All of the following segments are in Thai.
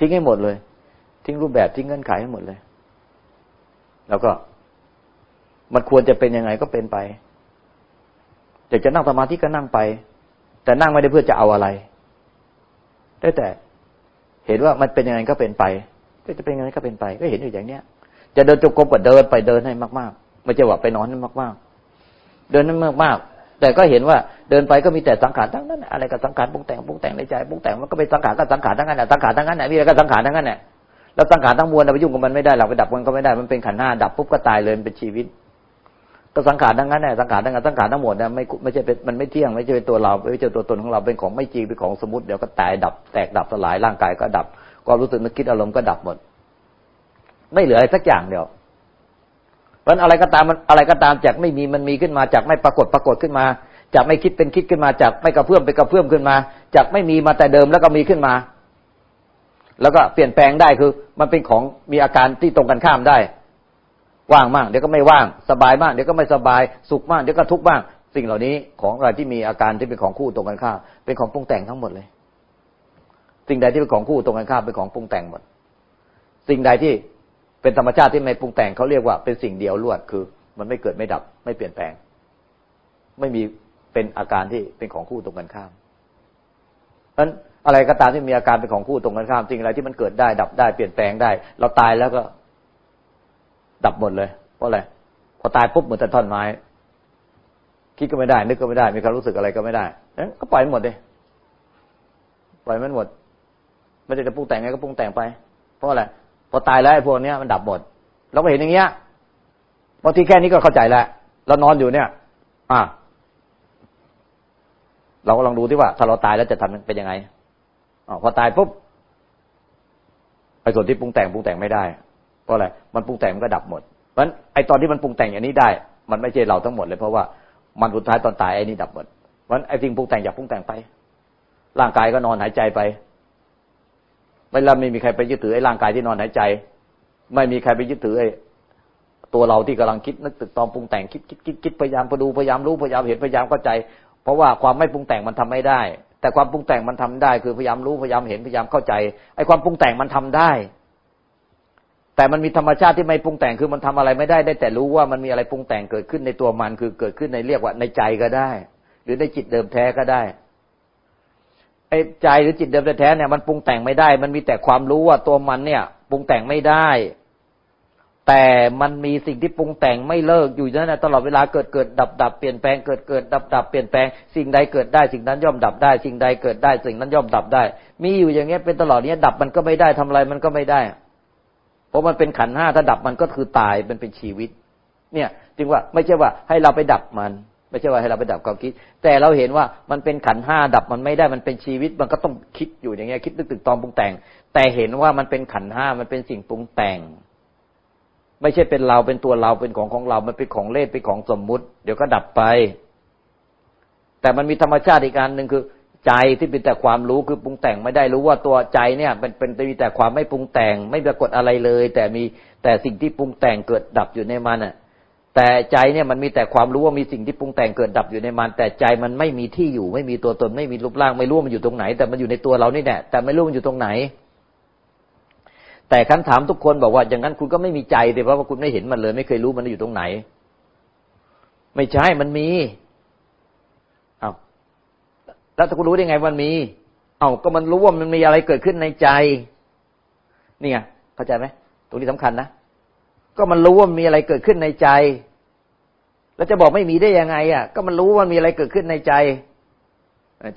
ทิ้งให้หมดเลย ทิ้งรูปแบบทิ้งเงื่อนไขให้หมดเลย แล้วก็ มันควรจะเป็นยังไงก็เป็นไปอยากจะนั่งสมาธิก็นั่งไป แต่นั่งไม่ได้เพื่อจะเอาอะไร ได้แต่ เห็นว่ามันเป็นยังไงก็เป็นไป ก็จะเป็นยังไงก็เป็นไป ก็เห็นอยู่อย่างเนี้ย จะเดินจงกรมก็เดินไปเดินให้มาก ๆ ไม่ใช่ว่าไปนอนให้มาก ๆ เดินให้มากๆ แต่ก็เห็นว่าเดินไปก็มีแต่สังขารทั้งนั้นอะไรก็สังขารปรุงแต่งปรุงแต่งในใจปรุงแต่งมันก็เป็นสังขารก็สังขารทั้งนั้นแหละสังขารทั้งนั้นแหละมีอะไรก็สังขารทั้งนั้นแหละแล้วสังขารทั้งมวลเราไปยุ่งกับมันไม่ได้เราไปดับมันก็ไม่ได้มันเป็นขันธ์ห้าดับปุ๊บก็ตายเลยเป็นชีวิต ก็สังขารทั้งนั้นแหละสังขารทั้งนั้นสังขารทั้งหมดนะไม่ไม่ใช่เป็นมันไม่เที่ยงไม่ใช่เป็นตัวเราไม่ใช่ตัวตนของเราเป็นของไม่จริงเป็นของสมมติเดี๋ยวก็ตายดับแตกดับสลายร่างกายก็ดับความรู้สึกนึกคิดอารมณ์ก็ดับหมด ไม่เหลืออะไรสักอย่างเดียว ราะอะไรก็ตามมันอะไรก็ตามจากไม่มีมันมีขึ้นมาจากไม่ปรากฏปรากฏขึ้นมา จากไม่คิดเป็นคิดขึ้นมาจากไม่กระเพื่อมเป็นกระเพื่อมขึ้นมา จากไม่มีมาแต่เดิมแล้วก็มีขึ้นมา แล้วก็เปลี่ยนแปลงได้คือ มันเป็นของมีอาการที่ตรงกันข้ามได้ ว่างมากเดี๋ยวก็ไม่ว่างสบายมากเดี๋ยวก็ไม่สบายสุขมากเดี๋ยวก็ทุกข์บ้างสิ่งเหล่านี้ของอะไรที่มีอาการที่เป็นของคู่ตรงกันข้ามเป็นของปรุงแต่งทั้งหมดเลย สิ่งใดที่เป็นของคู่ตรงกันข้ามเป็นของปรุงแต่งหมด สิ่งใดที่ เป็นธรรมชาติที่ไม่ปรุงแต่งเขาเรียกว่าเป็นสิ่งเดียวล้วนคือ มันไม่เกิดไม่ดับ ไม่เปลี่ยนแปลง ไม่มีเป็นอาการที่เป็นของคู่ตรงกันข้ามเพราะอะไรก็ตามที่มีอาการเป็นของคู่ตรงกันข้ามสิ่งอะไรที่มันเกิดได้ ดับได้เปลี่ยนแปลงได้ เราตายแล้วก็ ดับหมดเลย เพราะอะไรพอตายปุ๊บเหมือนแต่ท่อนไม้คิดก็ไม่ได้ นึกก็ไม่ได้ มีความรู้สึกอะไรก็ไม่ได้เอ๊ะก็ปล่อยหมดเลยปล่อยมันหมด ไม่ได้จะปรุงแต่งไงก็ปรุงแต่งไป เพราะอะไร พอตายแล้วไอ้พวกนี้มันดับหมดเราก็เห็นอย่างเงี้ยบางทีแค่นี้ก็เข้าใจแล้วเรานอนอยู่เนี่ย อ่าเราก็ลองดูที่ว่า ถ้าเราตายแล้วจะทำเป็นยังไงอพอตายปุ๊บไอ้ส่วนที่ปรุงแต่งปรุงแต่งไม่ได้เพราะอะไรมันปรุงแต่งมันก็ดับหมดเพราะฉะนั้นไอ้ตอนที่มันปรุงแต่งอย่างนี้ได้ มันไม่ใช่เราทั้งหมดเลยเพราะว่ามันสุดท้ายตอนตายไอ้นี่ดับหมดเพราะฉะนั้นไอ้สิ่งปรุงแต่งอยากปรุงแต่งไป ร่างกายก็นอนหายใจไป ไม่ละไม่มีใครไปยึดถือไอ้ร่างกายที่นอนหายใจ ไม่มีใครไปยึดถือไอ้ตัวเราที่กำลังคิดนึกตึกตองปรุงแต่งคิดคิดคิดคิดพยายามพดูพยายามรู้พยายามเห็นพยายามเข้าใจ เพราะว่าความไม่ปรุงแต่งมันทำไม่ได้ แต่ความปรุงแต่งมันทำได้ คือพยายามรู้พยายามเห็นพยายามเข้าใจไอ้ความปรุงแต่งมันทำได้ แต่มันมีธรรมชาติที่ไม่ปรุงแต่งคือมันทำอะไรไม่ได้ได้แต่รู้ว่ามันมีอะไรปรุงแต่งเกิดขึ้นในตัวมันคือเกิดขึ้นในเรียกว่าในใจก็ได้ หรือในจิตเดิมแท้ก็ได้ ไอ้ใจหรือจิตเดิมแท้เนี่ยมันปรุงแต่งไม่ได้ มันมีแต่ความรู้ว่าตัวมันเนี่ยปรุงแต่งไม่ได้ แต่มันมีสิ่งที่ปรุงแต่งไม่เลิกอยู่นั่นตลอดเวลาเกิดเกิดดับดับเปลี่ยนแปลงเกิดเกิดดับดับเปลี่ยนแปลงสิ่งใดเกิดได้ สิ่งนั้นย่อมดับได้ สิ่งใดเกิดได้ สิ่งนั้นย่อมดับได้ มีอยู่อย่างเงี้ยเป็นตลอดเนี้ยดับมันก็ไม่ได้ทำอะไรมันก็ไม่ได้ เพราะมันเป็นขันห้าถ้าดับมันก็คือตายมันเป็นชีวิต เนี่ย จึงว่าไม่ใช่ว่าให้เราไปดับมัน ไม่ใช่ว่าให้เราไปดับความคิด แต่เราเห็นว่ามันเป็นขันห้าดับมันไม่ได้มันเป็นชีวิตมันก็ต้องคิดอยู่อย่างเงี้ยคิดนึกตึกตองปรุงแต่ง แต่เห็นว่ามันเป็นขันห้ามันเป็นสิ่งปรุงแต่ง ไม่ใช่เป็นเราเป็นตัวเราเป็นของของเรา มันเป็นของเล่นเป็นของสมมุติ เดี๋ยวก็ดับไป แต่มันมีธรรมชาติอีกการหนึ่งคือ ใจที่เป็นแต่ความรู้คือปรุงแต่งไม่ได้รู้ว่าตัวใจเนี่ยเป็นเป็นมีแต่ความไม่ปรุงแต่ง ไม่ปรากฏอะไรเลย แต่มีแต่สิ่งที่ปรุงแต่งเกิดดับอยู่ในมันอะ แต่ใจเนี่ยมันมีแต่ความรู้ว่ามีสิ่งที่ปรุงแต่งเกิดดับอยู่ในมัน แต่ใจมันไม่มีที่อยู่ ไม่มีตัวตนไม่มีรูปร่าง ไม่รู้มันอยู่ตรงไหน แต่มันอยู่ในตัวเรานี่แหละแต่ไม่รู้มันอยู่ตรงไหน แต่คันถามทุกคนบอกว่าอย่างนั้นคุณก็ไม่มีใจเลยเพราะว่าคุณไม่เห็นมันเลย ไม่เคยรู้มันอยู่ตรงไหน ไม่ใช่มันมีเอาแล้วจะคุณรู้ได้ไงมันมีเอ้าก็มันรู้ว่ามันมีอะไรเกิดขึ้นในใจนี่ไงเข้าใจไหมตรงนี้สำคัญนะก็มันรู้ว่ามีอะไรเกิดขึ้นในใจ แล้วจะบอกไม่มีได้ยังไงอะ ก็มันรู้ว่ามีอะไรเกิดขึ้นในใจ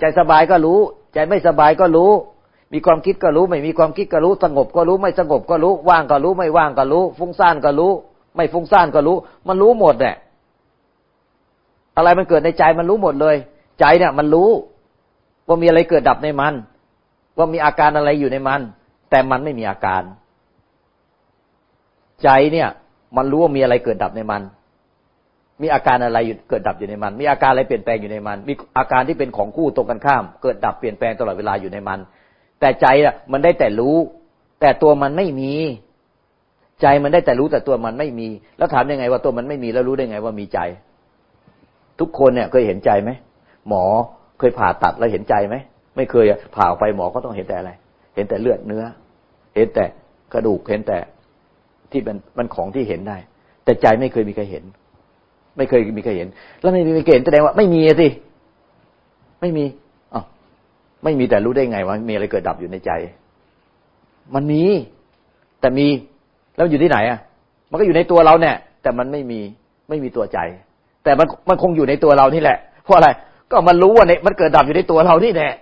ใจสบายก็รู้ ใจไม่สบายก็รู้ มีความคิดก็รู้ ไม่มีความคิดก็รู้ สงบก็รู้ ไม่สงบก็รู้ ว่างก็รู้ ไม่ว่างก็รู้ ฟุ้งซ่านก็รู้ ไม่ฟุ้งซ่านก็รู้ มันรู้หมดแหละอะไรมันเกิดในใจมันรู้หมดเลย ใจเนี่ย มันรู้ ว่ามีอะไรเกิดดับในมัน ว่ามีอาการอะไรอยู่ในมัน แต่มันไม่มีอาการ ใจเนี่ย มันรู้ว่ามีอะไรเกิดดับในมัน มีอาการอะไรเกิดดับอยู่ในมัน มีอาการอะไรเปลี่ยนแปลงอยู่ในมัน มีอาการที่เป็นของคู่ตรงกันข้าม เกิดดับเปลี่ยนแปลงตลอดเวลาอยู่ในมัน แต่ใจอะมันได้แต่รู้ แต่ตัวมันไม่มี ใจมันได้แต่รู้แต่ตัวมันไม่มี แล้วถามยังไงว่าตัวมันไม่มีแล้วรู้ได้ไงว่ามีใจ ทุกคนเนี่ยเคยเห็นใจไหมหมอเคยผ่าตัดแล้วเห็นใจไหมไม่เคยผ่าไปหมอก็ต้องเห็นแต่อะไร เห็นแต่เลือดเนื้อ เห็นแต่กระดูกเห็นแต่ที่มันมันของที่เห็นได้ แต่ใจไม่เคยมีใครเห็น ไม่เคยมีใครเห็น แล้วไม่มีใครเห็นแสดงว่าไม่มีสิไม่มีอ๋อไม่มีแต่รู้ได้ไงว่ามีอะไรเกิดดับอยู่ในใจ มันมี แต่มีแล้วอยู่ที่ไหนอะ มันก็อยู่ในตัวเราเนี่ย แต่มันไม่มีไม่มีตัวใจ แต่มันมันคงอยู่ในตัวเรานี่แหละ เพราะอะไร ก็มันรู้ว่าเนี่ยมันเกิดดับอยู่ในตัวเรานี่แหละ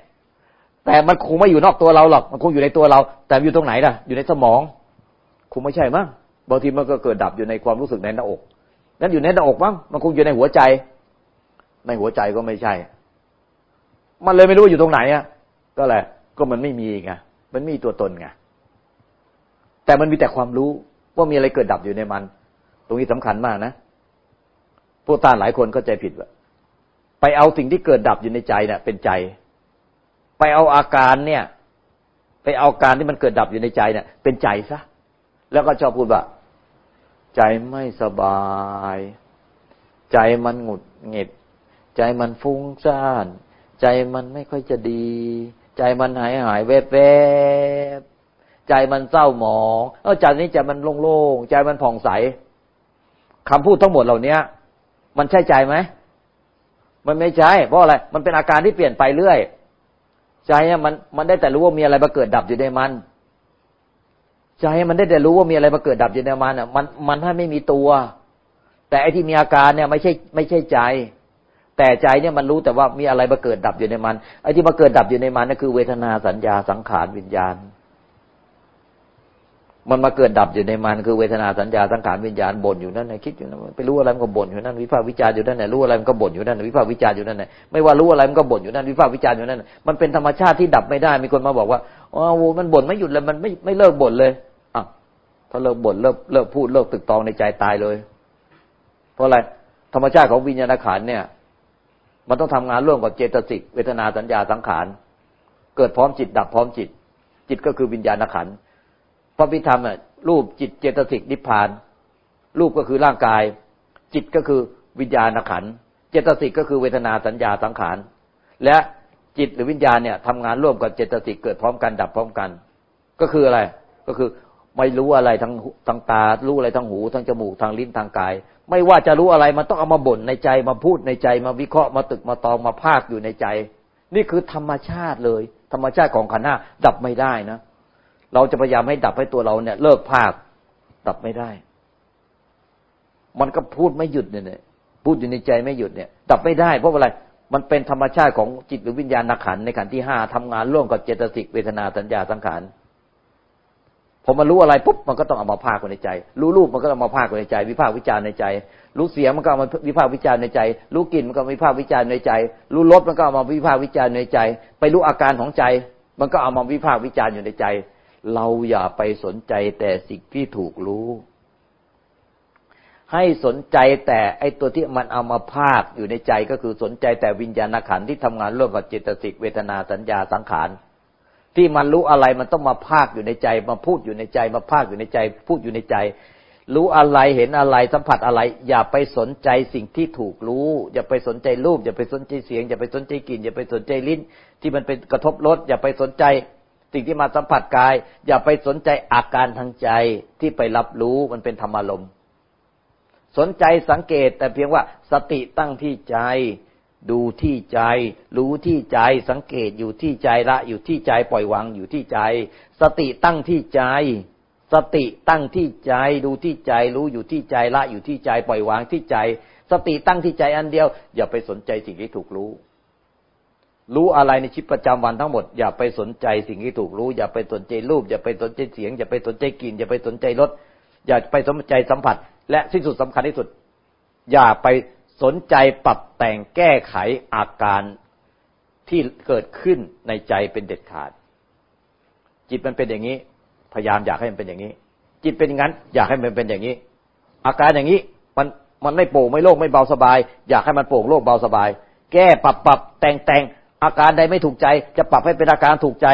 แต่มันคงไม่อยู่นอกตัวเราหรอก มันคงอยู่ในตัวเรา แต่อยู่ตรงไหนล่ะ อยู่ในสมอง คงไม่ใช่มั้ง บางทีมันก็เกิดดับอยู่ในความรู้สึกในหน้าอก นั้นอยู่ในหน้าอกมั้งมันคงอยู่ในหัวใจ ในหัวใจก็ไม่ใช่ มันเลยไม่รู้ว่าอยู่ตรงไหนอะ ก็แหละ ก็มันไม่มีไงมันมีตัวตนไงแต่มันมีแต่ความรู้ว่ามีอะไรเกิดดับอยู่ในมัน ตรงนี้สำคัญมากนะพวกตาหลายคนเข้าใจผิดว่าไปเอาสิ่งที่เกิดดับอยู่ในใจเนี่ยเป็นใจ ไปเอาอาการเนี่ย ไปเอาการที่มันเกิดดับอยู่ในใจเนี่ยเป็นใจซะแล้วก็ชอบพูดว่า ใจไม่สบาย ใจมันหงุดหงิด ใจมันฟุ้งซ่าน ใจมันไม่ค่อยจะดี ใจมันหายหายแวบแวบใจมันเศร้าหมองเออใจนี้ใจมันโล่งๆใจมันผ่องใสคำพูดทั้งหมดเหล่านี้มันใช่ใจไหมมันไม่ใช่ เพราะอะไร มันเป็นอาการที่เปลี่ยนไปเรื่อย ใจมันมันได้แต่รู้ว่ามีอะไรมาเกิดดับอยู่ในมัน ใจมันได้แต่รู้ว่ามีอะไรมาเกิดดับอยู่ในมันอะ มันมันถ้าไม่มีตัว แต่ไอ้ที่มีอาการเนี่ยไม่ใช่ไม่ใช่ใจ แต่ใจเนี่ยมันรู้แต่ว่ามีอะไรมาเกิดดับอยู่ในมันไอ้ที่มาเกิดดับอยู่ในมันนั่นคือเวทนาสัญญาสังขารวิญญาณ มันมาเกิดดับอยู่ในมันคือเวทนาสัญญาสังขารวิญญาณบ่นอยู่นั่นไงคิดอยู่นั่นไปรู้อะไรมันก็บ่นอยู่นั่นวิพากวิจารอยู่นั่นไหนรู้อะไรมันก็บ่นอยู่นั่นวิพากวิจารอยู่นั่นไหนไม่ว่ารู้อะไรมันก็บ่นอยู่นั่นวิพากวิจารอยู่นั่นมันเป็นธรรมชาติที่ดับไม่ได้มีคนมาบอกว่าอ๋อมันบ่นไม่หยุดเลยมันไม่ไม่เลิกบ่นเลยอะถ้าเลิกบ่นเลิกเลิกพูดเลิกตึกตองในใจตายเลย เพราะอะไรธรรมชาติของวิญญาณขันเนี่ย มันต้องทำงานร่วมกับเจตสิกเวทนาสัญญาสังขารเกิดพร้อมจิตดับพร้อมจิต จิตก็คือวิญญาณขัน พระพิธรรมอะรูปจิตเจตสิกนิพพาน รูปก็คือร่างกาย จิตก็คือวิญญาณขันเจตสิกก็คือเวทนาสัญญาสังขาร และจิตหรือวิญญาณเนี่ยทำงานร่วมกับเจตสิกเกิดพร้อมกันดับพร้อมกัน ก็คืออะไร ก็คือไม่รู้อะไรทั้งทั้งตา รู้อะไรทั้งหูทั้งจมูกทางลิ้นทางกาย ไม่ว่าจะรู้อะไรมันต้องเอามาบ่นในใจมาพูดในใจมาวิเคราะห์มาตึกมาตองมาภาคอยู่ในใจ นี่คือธรรมชาติเลย ธรรมชาติของขันธ์ห้าดับไม่ได้นะ เราจะพยายามให้ดับให้ตัวเราเนี่ย เลิกภาคดับไม่ได้ มันก็พูดไม่หยุดเนี่ยพูดอยู่ในใจไม่หยุดเนี่ย ดับไม่ได้เพราะอะไรมันเป็นธรรมชาติของจิตหรือวิญญาณนักขันในขันที่ห้าทำงานร่วมกับเจตสิกเวทนาสัญญาสังขารพอมันรู้อะไรปุ๊บมันก็ต้องเอามาภาคในใจ รู้รูปมันก็ต้องมาภาคในใจ วิพากษ์วิจารณ์ในใจ รู้เสียงมันก็เอามาวิพากษ์วิจารณ์ในใจ รู้กลิ่นมันก็วิพากษ์วิจารณ์ในใจ รู้รสมันก็เอามาวิพากษ์วิจารณ์ในใจ ไปรู้อาการของใจ มันก็เอามาวิพากษ์วิจารณ์อยู่ในใจ เราอย่าไปสนใจแต่สิ่งที่ถูกรู้ ให้สนใจแต่ไอตัวที่มันเอามาภาคอยู่ในใจก็คือสนใจแต่วิญญาณขันที่ทำงานร่วมกับเจตสิกเวทนาสัญญาสังขารที่มันรู้อะไรมันต้องมาภาคอยู่ในใจ มาพูดอยู่ในใจ มาภาคอยู่ในใจ พูดอยู่ในใจ รู้อะไรเห็นอะไรสัมผัสอะไร อย่าไปสนใจสิ่งที่ถูกรู้ อย่าไปสนใจรูป อย่าไปสนใจเสียง อย่าไปสนใจกลิ่นอย่าไปสนใจลิ้น ที่มันเป็นกระทบรสอย่าไปสนใจ สิ่งที่มาสัมผัสกาย อย่าไปสนใจอาการทางใจที่ไปรับรู้มันเป็นธรรมารมณ์สนใจสังเกตแต่เพียงว่าสติตั้งที่ใจ ดูที่ใจ รู้ที่ใจสังเกตอยู่ที่ใจละ อยู่ที่ใจปล่อยวางอยู่ที่ใจ สติตั้งที่ใจ สติตั้งที่ใจ ดูที่ใจ รู้อยู่ที่ใจละ อยู่ที่ใจปล่อยวางที่ใจ สติตั้งที่ใจอันเดียว อย่าไปสนใจสิ่งที่ถูกรู้ รู้อะไรในชีวิตประจำวันทั้งหมด อย่าไปสนใจสิ่งที่ถูกรู้ อย่าไปสนใจรูป อย่าไปสนใจเสียง อย่าไปสนใจกลิ่น อย่าไปสนใจรส อย่าไปสนใจสัมผัส และที่สุดสำคัญที่สุด อย่าไปสนใจปรับแต่งแก้ไขอาการที่เกิดขึ้นในใจเป็นเด็ดขาด จิตมันเป็นอย่างนี้ พยายามอยากให้มันเป็นอย่างนี้ จิตเป็นอย่างนั้น อยากให้มันเป็นอย่างนี้ อาการอย่างนี้มันมันไม่โปร่งไม่โล่งไม่เบาสบาย อยากให้มันโปร่งโล่งเบาสบาย แก้ปรับปรับแต่งแต่ง อาการใดไม่ถูกใจ จะปรับให้เป็นอาการถูกใจ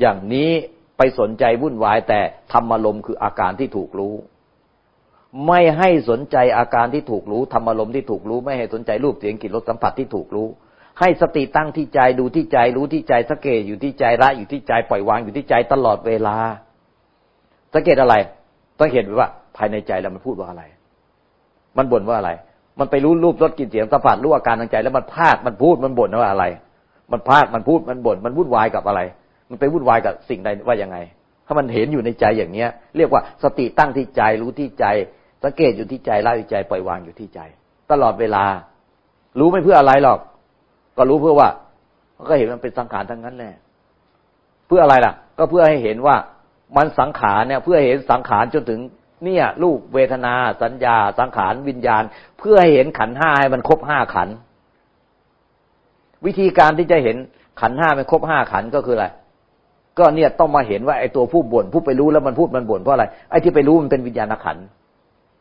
อย่างนี้ไปสนใจวุ่นวาย แต่ธรรมารมคืออาการที่ถูกรู้ ไม่ให้สนใจอาการที่ถูกรู้ธรรมารมที่ถูกรู้ ไม่ให้สนใจรูปเสียงกลิ่นรสสัมผัสที่ถูกรู้ ให้สติตั้งที่ใจดูที่ใจรู้ที่ใจสังเกตอยู่ที่ใจละอยู่ที่ใจปล่อยวางอยู่ที่ใจตลอดเวลาสังเกตอะไรต้องเห็นว่า ภายในใจเรามันพูดว่าอะไร มันบ่นว่าอะไร มันไปรู้รูปรสกลิ่นเสียงสัมผัสรู้อาการทางใจ แล้วมันพากมันพูดมันบ่นว่าอะไร มันพากมันพูดมันบ่นมันวุ่นวายกับอะไร มันไปวุ่นวายกับสิ่งใดว่ายังไง ถ้ามันเห็นอยู่ในใจอย่างเนี้ย เรียกว่าสติตั้งที่ใจรู้ที่ใจ สังเกตอยู่ที่ใจละที่ใจปล่อยวางอยู่ที่ใจ ตลอดเวลา รู้ไม่เพื่ออะไรหรอก ก็รู้เพื่อว่าก็เห็นมันเป็นสังขารทั้งนั้นแหละเพื่ออะไรล่ะ ก็เพื่อให้เห็นว่ามันสังขารเนี่ย เพื่อเห็นสังขารจนถึงเนี่ยรูปเวทนา สัญญา สังขารวิญญาณ เพื่อให้เห็นขันห้าให้มันครบห้าขัน วิธีการที่จะเห็นขันห้ามันครบห้าขันก็คืออะไร ก็เนี่ยต้องมาเห็นว่าไอ้ตัวผู้บ่นผู้ไปรู้แล้วมันพูดมันบ่นเพราะอะไรไอ้ที่ไปรู้มันเป็นวิญญาณขัน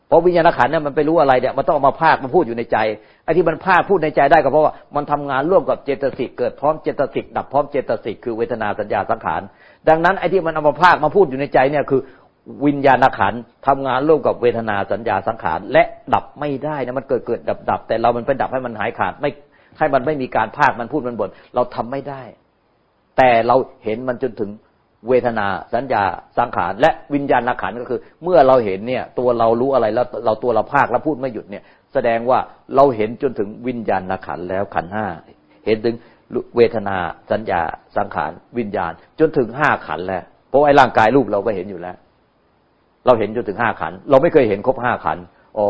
เพราะวิญญาณขันเนี่ยมันไปรู้อะไรเนี่ยมันต้องมาภาคมาพูดอยู่ในใจไอ้ที่มันภาคพูดในใจได้ก็เพราะว่ามันทำงานร่วมกับเจตสิกเกิดพร้อมเจตสิกดับพร้อมเจตสิกคือเวทนาสัญญาสังขารดังนั้นไอ้ที่มันเอามาภาคมาพูดอยู่ในใจเนี่ยคือวิญญาณขันทำงานร่วมกับเวทนาสัญญาสังขารและดับไม่ได้นะมันเกิดเกิดดับดับแต่เรามันไปดับให้มันหายขาดไม่ ให้มันไม่มีการภาคมันพูดมันบ่นเราทำไม่ได้ แต่เราเห็นมันจนถึงเวทนาสัญญาสังขารและวิญญาณขันก็คือ เมื่อเราเห็นเนี่ย ตัวเรารู้อะไรแล้วเราตัวเราภาคแล้วพูดไม่หยุดเนี่ย แสดงว่าเราเห็นจนถึงวิญญาณขันแล้วขันห้าเห็นถึงเวทนาสัญญาสังขารวิญญาณ จนถึงห้าขันแล้วเพราะไอ้ร่างกายรูปเราก็เห็นอยู่แล้ว เราเห็นจนถึงห้าขัน เราไม่เคยเห็นครบห้าขันอ๋อ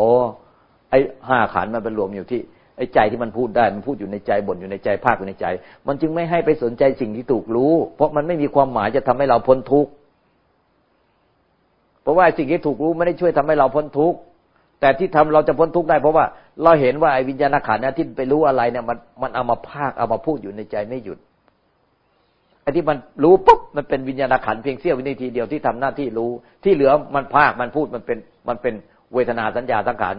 ไอ้ห้าขันมันเป็นรวมอยู่ที่ อ้ใจที่มันพูดได้มันพูดอยู่ในใจบ่นอยู่ในใจภาคอยู่ในใจ มันจึงไม่ให้ไปสนใจสิ่งที่ถูกรู้ เพราะมันไม่มีความหมายจะทำให้เราพ้นทุกข์เพราะว่าสิ่งที่ถูกรู้ไม่ได้ช่วยทำให้เราพ้นทุกข์แต่ที่ทำเราจะพ้นทุกข์ได้เพราะว่าเราเห็นว่าไอ้วิญญาณขันธ์เนี่ยที่ไปรู้อะไรเนี่ยมันมันเอามาภาคเอามาพูดอยู่ในใจไม่หยุดไอ้ที่มันรู้ปุ๊บมันเป็นวิญญาณขันธ์เพียงเสี้ยววินาทีเดียวที่ทำหน้าที่รู้ ที่เหลือมันภาคมันพูดมันเป็นมันเป็นเวทนาสัญญาสังขาร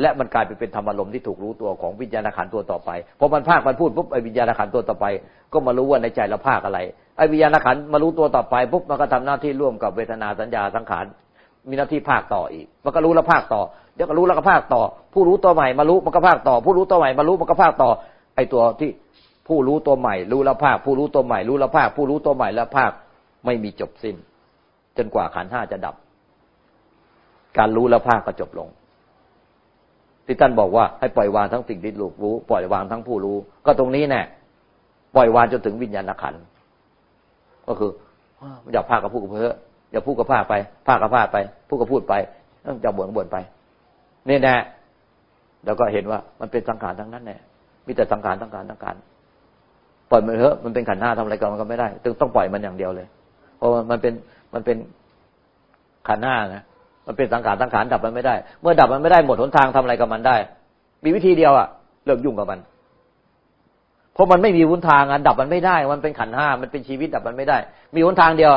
และมันกลายไปเป็นธรรมารมที่ถูกรู้ตัวของวิญญาณขันตัวต่อไปพอมันภาคมันพูดปุ๊บไอ้วิญญาณขันตัวต่อไป ก็มารู้ว่าในใจเราภาคอะไรไอ้วิญญาณขันมารู้ตัวต่อไปปุ๊บมันก็ทำหน้าที่ร่วมกับเวทนาสัญญาสังขารมีหน้าที่ภาคต่ออีก มันก็รู้แล้วภาคต่อเดี๋ยวก็รู้แล้วก็ภาคต่อ ผู้รู้ตัวใหม่มารู้มันก็ภาคต่อ ผู้รู้ตัวใหม่มารู้มันก็ภาคต่อ ไอ้ตัวที่ผู้รู้ตัวใหม่ รู้แล้วภาค ผู้รู้ตัวใหม่ รู้แล้วภาค ผู้รู้ตัวใหม่แล้วภาคไม่มีจบสิ้น จนกว่าขันห้าจะดับ การรู้แล้วภาคก็จบลง ที่ท่านบอกว่าให้ปล่อยวางทั้งสิ่งที่ลูกรู้ ปล่อยวางทั้งผู้รู้ ก็ตรงนี้แน่ปล่อยวางจนถึงวิญญาณขันก็คืออย่าพากับพูดกับเพื่ออย่าพูดกับพาไปพากับพาไป พูดกับพูดไปจะบ่นบ่นไปนี่แน่แล้วก็เห็นว่ามันเป็นสังขารทั้งนั้นแน่มีแต่สังขารสังขารสังขารปล่อยมันเถอะมันเป็นขันหน้าทำอะไรกับมันก็ไม่ได้ต้องต้องปล่อยมันอย่างเดียวเลย เพราะมันเป็นมันเป็นขันหน้านะ มันเป็นสังขารสังขารดับมันไม่ได้ เมื่อดับมันไม่ได้หมดหนทางทำอะไรกับมันได้ มีวิธีเดียวอะเลิกยุ่งกับมัน เพราะมันไม่มีหนทางอะดับมันไม่ได้ มันเป็นขันห้ามันเป็นชีวิตดับมันไม่ได้ มีหนทางเดียว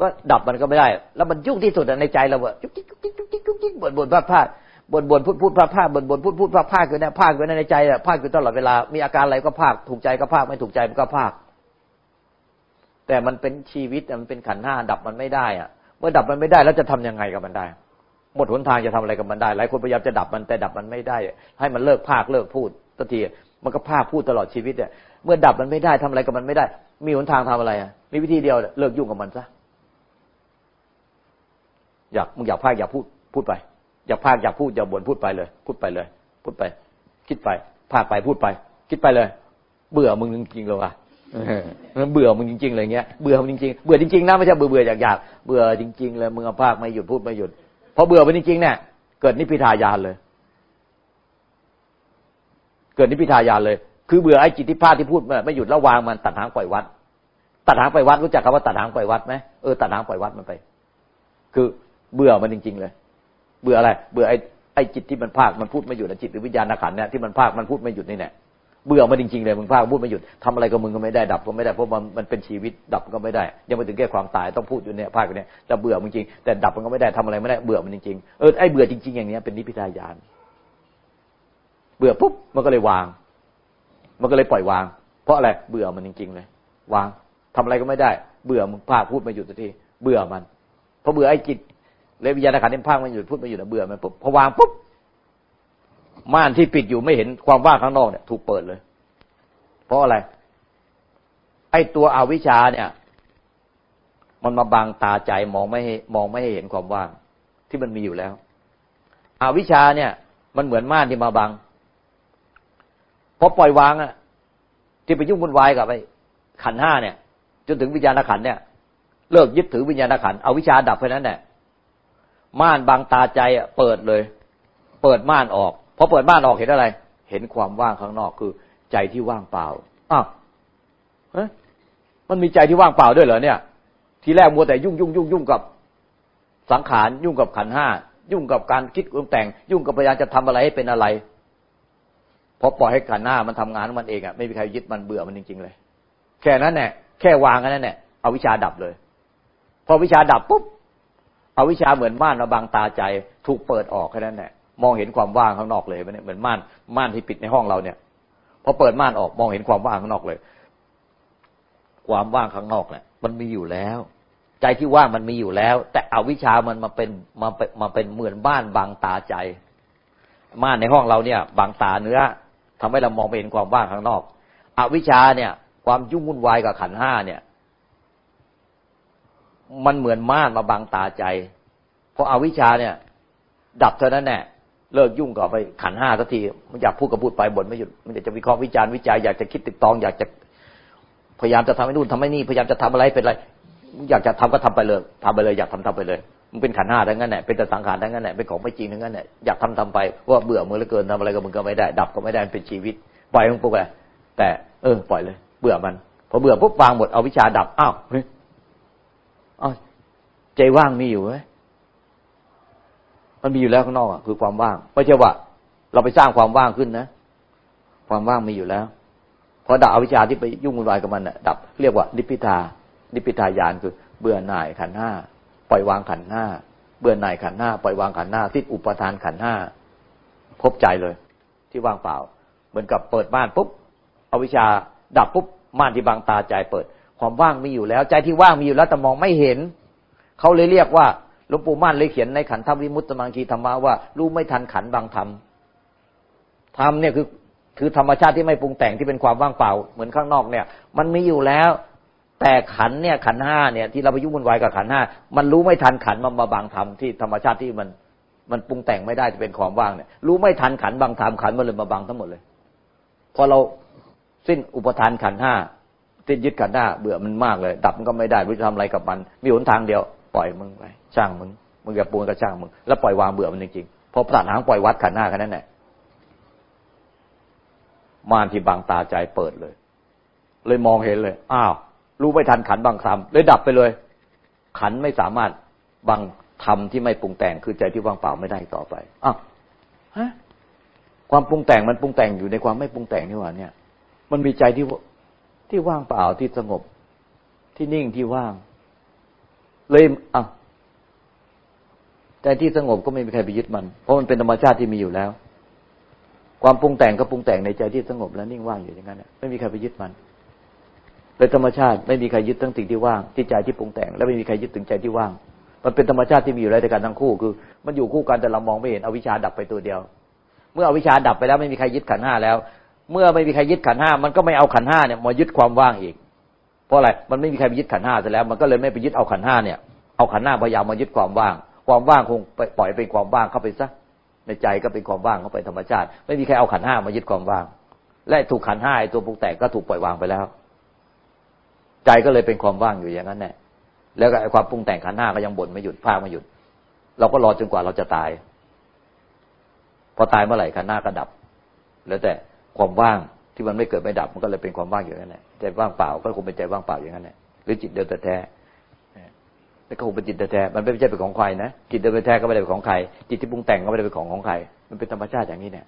ก็ดับมันก็ไม่ได้ แล้วมันยุ่งที่สุดในใจเราอะจุกจิกจุกจิกจุกจิกจุกจิกบ่นบ่นพลาดพลาดบ่นบ่นพูดพูดพลาดพลาดบ่นบ่นพูดพูดพลาดพลาดอยู่เนี่ยพลาดอยู่ในใจอะพลาดอยู่ตลอดเวลา มีอาการอะไรก็พลาดถูกใจก็พลาดไม่ถูกใจมันก็พลาดแต่มันเป็นชีวิตมันเป็นขันห้าดับมันไม่ได้อะ เมื่อดับมันไม่ได้แล้วจะทำยังไงกับมันได้ หมดหนทางจะทำอะไรกับมันได้ หลายคนพยายามจะดับมันแต่ดับมันไม่ได้ ให้มันเลิกภาคเลิกพูดสักทีมันก็ภาคพูดตลอดชีวิตเนี่ยเมื่อดับมันไม่ได้ทำอะไรกับมันไม่ได้ มีหนทางทำอะไรอะมีวิธีเดียวเลิกยุ่งกับมันซะอยากมึงอยากภาคอยากพูดพูดไป อยากภาคอยากพูดอยากบ่นพูดไปเลย พูดไปเลย พูดไป คิดไปภาคไปพูดไป คิดไปเลย เบื่อมึงจริงๆเลยว่ะ มันเบื่อมึงจริงๆเลยเงี้ยเบื่อมึงจริงๆเบื่อจริงๆนะไม่ใช่เบื่อเบื่ออยากๆเบื่อจริงๆเลยมึงภาคไม่หยุดพูดไม่หยุดพอเบื่อไปจริงๆเนี่ยเกิดนิพพิทายานเลย เกิดนิพพิทายานเลย คือเบื่อไอ้จิตที่พาดที่พูดไม่หยุดแล้ววางมันตัดหางปล่อยวัด ตัดหางปล่อยวัดรู้จักคำว่าตัดหางปล่อยวัดไหมเออตัดหางปล่อยวัดมันไป คือเบื่อมันจริง ๆ เลย เบื่ออะไร เบื่อไอ้ไอ้จิตที่มันภาคมันพูดไม่หยุดจิตหรือวิญญาณขันเนี่ยที่มันภาคมันพูดไม่หยุดนี่แหละ เบื่อมันจริงๆเลยมึงพาพูดไม่หยุดทำอะไรกับมึงก็ไม่ได้ดับก็ไม่ได้เพราะมันมันเป็นชีวิตดับก็ไม่ได้ ยังไม่ถึงแก่ความตายต้องพูดอยู่เนี่ยภาคเนี่ยแต่เบื่อมันจริงแต่ดับมันก็ไม่ได้ทำอะไรไม่ได้เบื่อมันจริงๆเออไอ้เบื่อจริงๆอย่างเนี้ยเป็นนิพพิทายาน เบื่อปุ๊บมันก็เลยวาง มันก็เลยปล่อยวาง เพราะอะไรเบื่อมันจริง ๆ เลย วางทำอะไรก็ไม่ได้ เบื่อมึงภาคพูดไม่หยุดสักทีเบื่อมันพอเบื่อไอ้จิตเลยวิญญาณขันธ์เนี่ภาคไม่หยุดพูดไม่หยุดเบื่อมันปุ๊บพอวางปุ๊บ ม่านที่ปิดอยู่ไม่เห็นความว่างข้างนอกเนี่ยถูกเปิดเลย เพราะอะไร ไอ้ตัวอวิชชาเนี่ย มันมาบังตาใจมองไม่ให้มองไม่ให้เห็นความว่างที่มันมีอยู่แล้ว อวิชชาเนี่ย มันเหมือนม่านที่มาบังพอปล่อยวางอะที่ไปยุ่งวุ่นวายกับไอ้ขันห้าเนี่ย จนถึงวิญญาณขันเนี่ย เลิกยึดถือวิญญาณขันเอาวิชาดับไปนั้นแหละม่านบังตาใจอะเปิดเลย เปิดม่านออก พอเปิดม่านออกเห็นอะไร เห็นความว่างข้างนอกคือ ใจที่ว่างเปล่าอ้าวเฮ้ยมันมีใจที่ว่างเปล่าด้วยเหรอเนี่ย ทีแรกมัวแต่ยุ่งยุ่งยุ่งยุ่งกับสังขารยุ่งกับขันห้ายุ่งกับการคิดปรุงแต่ง ยุ่งกับพยายามจะทำอะไรให้เป็นอะไรพอปล่อยให้ขันห้ามันทำงานของมันเองอะไม่มีใครยึดมันเบื่อมันจริงๆเลย แค่นั้นแหละแค่วางกันนั่นแหละเอาวิชาดับเลย พอวิชาดับปุ๊บเอาวิชาเหมือนม่านมาบังตาใจ ถูกเปิดออกแค่นั้นแหละ มองเห็นความว่างข้างนอกเลยเนี่ยเหมือนม่านม่านที่ปิดในห้องเราเนี่ยพอเปิดม่านออกมองเห็นความว่างข้างนอกเลย ความว่างข้างนอกแหละมันมีอยู่แล้ว ใจที่ว่างมันมีอยู่แล้ว แต่เอาวิชามันมาเป็นมาเป็นมาเป็นเหมือนบ้านบังตาใจ ม่านในห้องเราเนี่ยบังตาเนื้อทำให้เรามองไม่เห็นความว่างข้างนอก อวิชาเนี่ย ความยุ่งวุ่นวายกับขันห้าเนี่ย มันเหมือนม่านมาบังตาใจเพราะอาวิชาเนี่ย ดับเท่านั้นแน่ เลิกยุ่งกับไปขันห้าสักทีมันอยากพูดกับพูดไปบ่นไม่หยุดมันอยากจะวิเคราะห์วิจารณ์วิจัยอยากจะคิดติดตอง อยากจะพยายามจะทำให้นู่นทำให้นี่พยายามจะทำอะไรเป็นอะไร อยากจะทำก็ทำไปเลยทำไปเลย อยากทำทำไปเลยมันเป็นขันห้าทั้งนั้นแหละเป็นแต่สังขารทั้งนั้นแหละเป็นของไม่จริงทั้งนั้นแหละอยากทำทำไปว่าเบื่อมือเหลือเกินทำอะไรก็มึงก็ไม่ได้ ดับก็ไม่ได้เป็นชีวิตปล่อยมันปุ๊บไปแต่เออปล่อยเลย เบื่อมันพอเบื่อปุ๊บวางหมดเอาวิชาดับอ้าวเฮ้ยอ้าวใจว่างมีอยู่ไหม มันมีอยู่แล้วข้างนอกอะคือความว่างไม่ใช่ว่า เราไปสร้างความว่างขึ้นนะ ความว่างมีอยู่แล้วพอดับอวิชชาที่ไปยุ่งวุ่นวายกับมันน่ะดับเรียกว่านิพิทานิพิทายานคือ เบื่อหน่ายขันห้าปล่อยวางขันห้าเบื่อหน่ายขันห้าปล่อยวางขันห้าสิ้นอุปทานขันห้าพบใจเลย ที่ว่างเปล่า เหมือนกับเปิดบ้านปุ๊บอวิชาดับปุ๊บม่านที่บางตาใจเปิด ความว่างมีอยู่แล้ว ใจที่ว่างมีอยู่แล้วแต่มองไม่เห็นเขาเลยเรียกว่า หลวงปู่ม่านเลยเขียนในขันธวิมุตตมังคีธรรมะว่ารู้ไม่ทันขันบางธรรมธรรมเนี่ยคือคือธรรมชาติที่ไม่ปรุงแต่งที่เป็นความว่างเปล่า เหมือนข้างนอกเนี่ย มันมีอยู่แล้ว แต่ขันเนี่ยขันห้าเนี่ยที่เราไปยุ่งวุ่นวายกับขันห้ามันรู้ไม่ทันขันมันมาบังธรรมที่ธรรมชาติที่มันมันปรุงแต่งไม่ได้จะเป็นความว่างเนี่ยรู้ไม่ทันขันบังธรรมขันมันเลยมาบังทั้งหมดเลยพอเราสิ้นอุปทานขันห้าสิ้นยึดขันห้าเบื่อมันมากเลย ดับมันก็ไม่ได้รู้จะทำอะไรกับมัน มีหนทางเดียว ปล่อยมึงไปช่างมึงมึงอย่าปูนก็ช่างมึงแล้วปล่อยวางเบื่อมันจริงๆพอประสานหางปล่อยวัดขันหน้าแค่นั้นแหละมานที่บังตาใจเปิดเลย เลยมองเห็นเลย อ้าว รู้ไม่ทันขันบางธรรมเลยดับไปเลย ขันไม่สามารถบังธรรมที่ไม่ปรุงแต่งคือใจที่ว่างเปล่าไม่ได้ต่อไปอ้าวฮะความปรุงแต่งมันปรุงแต่งอยู่ในความไม่ปรุงแต่งนี่หว่าเนี่ย มันมีใจที่ที่ว่างเปล่าที่สงบ ที่นิ่งที่ว่าง เลยอะใจที่สงบก็ไม่มีใครไปยึดมัน เพราะมันเป็นธรรมชาติที่มีอยู่แล้ว ความปรุงแต่งก็ปรุงแต่งในใจที่สงบและนิ่งว่างอยู่อย่างนั้นไม่มีใครไปยึดมันเป็นธรรมชาติไม่มีใครยึดทั้งสิ่งที่ว่างที่ใจที่ปรุงแต่ง และไม่มีใครยึดถึงใจที่ว่าง มันเป็นธรรมชาติที่มีอยู่แล้วในการทั้งคู่ คือ มันอยู่คู่กันแต่เรามองไม่เห็นอวิชชาดับไปตัวเดียว เมื่ออวิชชาดับไปแล้วไม่มีใครยึดขันห้าแล้ว เมื่อไม่มีใครยึดขันห้ามันก็ไม่เอาขันห้าเนี่ยมายึดความว่างอีก เพราะอะไรมันไม่มีใครไปยึดขันห้าเสร็จแล้ว มันก็เลยไม่ไปยึดเอาขันห้าเนี่ยเอาขันห้าพยายามมายึดความว่าง ความว่างคงปล่อยเป็นความว่างเข้าไปซะในใจก็เป็นความว่างเข้าไปธรรมชาติ ไม่มีใครเอาขันห้ามายึดความว่าง และถูกขันห้าตัวปรุงแต่งก็ถูกปล่อยวางไปแล้ว ใจก็เลยเป็นความว่างอยู่อย่างนั้นแหละแล้วก็ความปรุงแต่งขันห้าก็ยังบ่นไม่หยุดภาคไม่หยุด เราก็รอจนกว่าเราจะตาย พอตายเมื่อไหร่ขันห้าก็ดับ แล้วแต่ความว่าง ที่มันไม่เกิดไม่ดับมันก็เลยเป็นความว่างอย่างนั้นแหละใจว่างเปล่าก็คงเป็นใจว่างเปล่าอย่างนั้นแหละหรือจิตเดิมแต่แท้แล้วก็คงเป็นจิตแท้มันไม่ใช่เป็นของใครนะจิตเดิมแท้ก็ไม่ได้เป็นของใครจิตที่ปรุงแต่งก็ไม่ได้เป็นของของใครมันเป็นธรรมชาติอย่างนี้เนี่ย